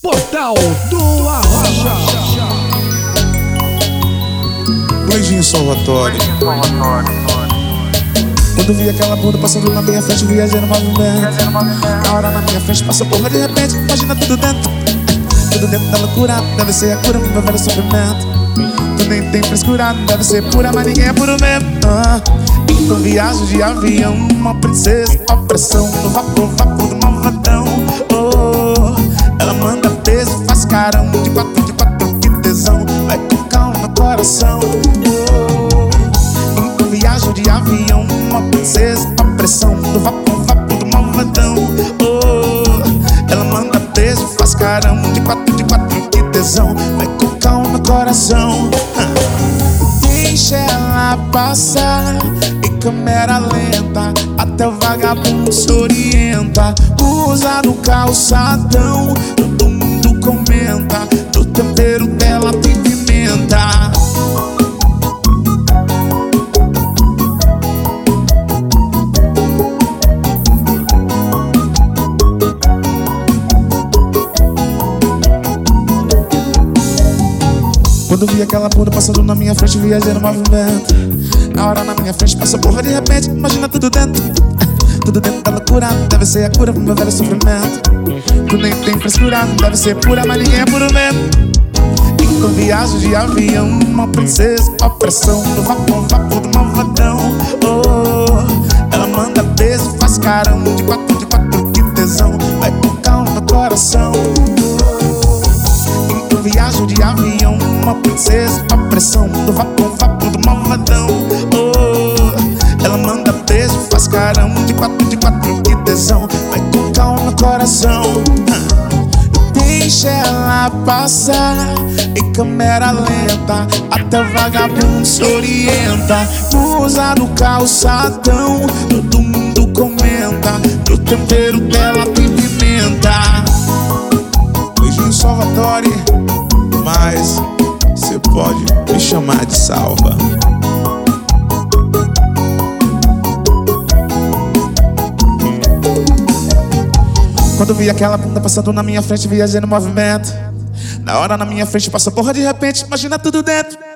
Portal do Arrocha. Beijinho Salvatore. Quando vi aquela bunda passando na minha frente, viajei no movimento. Na hora na minha frente passou porra de repente, imagina tudo dentro. Tudo dentro da loucura, deve ser a cura pro meu velho sofrimento. Tu nem tem frescura, deve ser pura, mas ninguém é puro mesmo. Ah, então viajo de avião, uma princesa, uma pressão no vapor, vapor do malvadão. Uma princesa, uma pressão do vapor, vapor do malvadão. Oh, ela manda peso, faz carão de quatro, de quatro, que tesão. Vai com calma no coração. Deixa ela passar em câmera lenta Até o vagabundo se orienta Usa no calçadão Quando vi aquela bunda passando na minha frente, viajei no movimento. Na hora na minha frente passa porra de repente, imagina tudo dentro. Tudo dentro da loucura, deve ser a cura pro meu velho sofrimento. Tu nem tem frescura, deve ser pura, mas ninguém é puro mesmo. Então viajo de avião, uma princesa, a pressão do vapor, vapor do malvadão. Viajo de avião, uma princesa, a pressão do vapor, vapor do malvadão. Oh, ela manda beijo, faz carão de quatro, de quatro, que tesão. Vai com calma no coração. Deixa ela passar em câmera lenta Até vagabundo se orienta Usa no calçadão Todo mundo comenta No tempero dela Mas Você pode me chamar de salva Quando vi aquela bunda passando na minha frente, viajei no movimento. Na hora na minha frente passa porra de repente, imagina tudo dentro.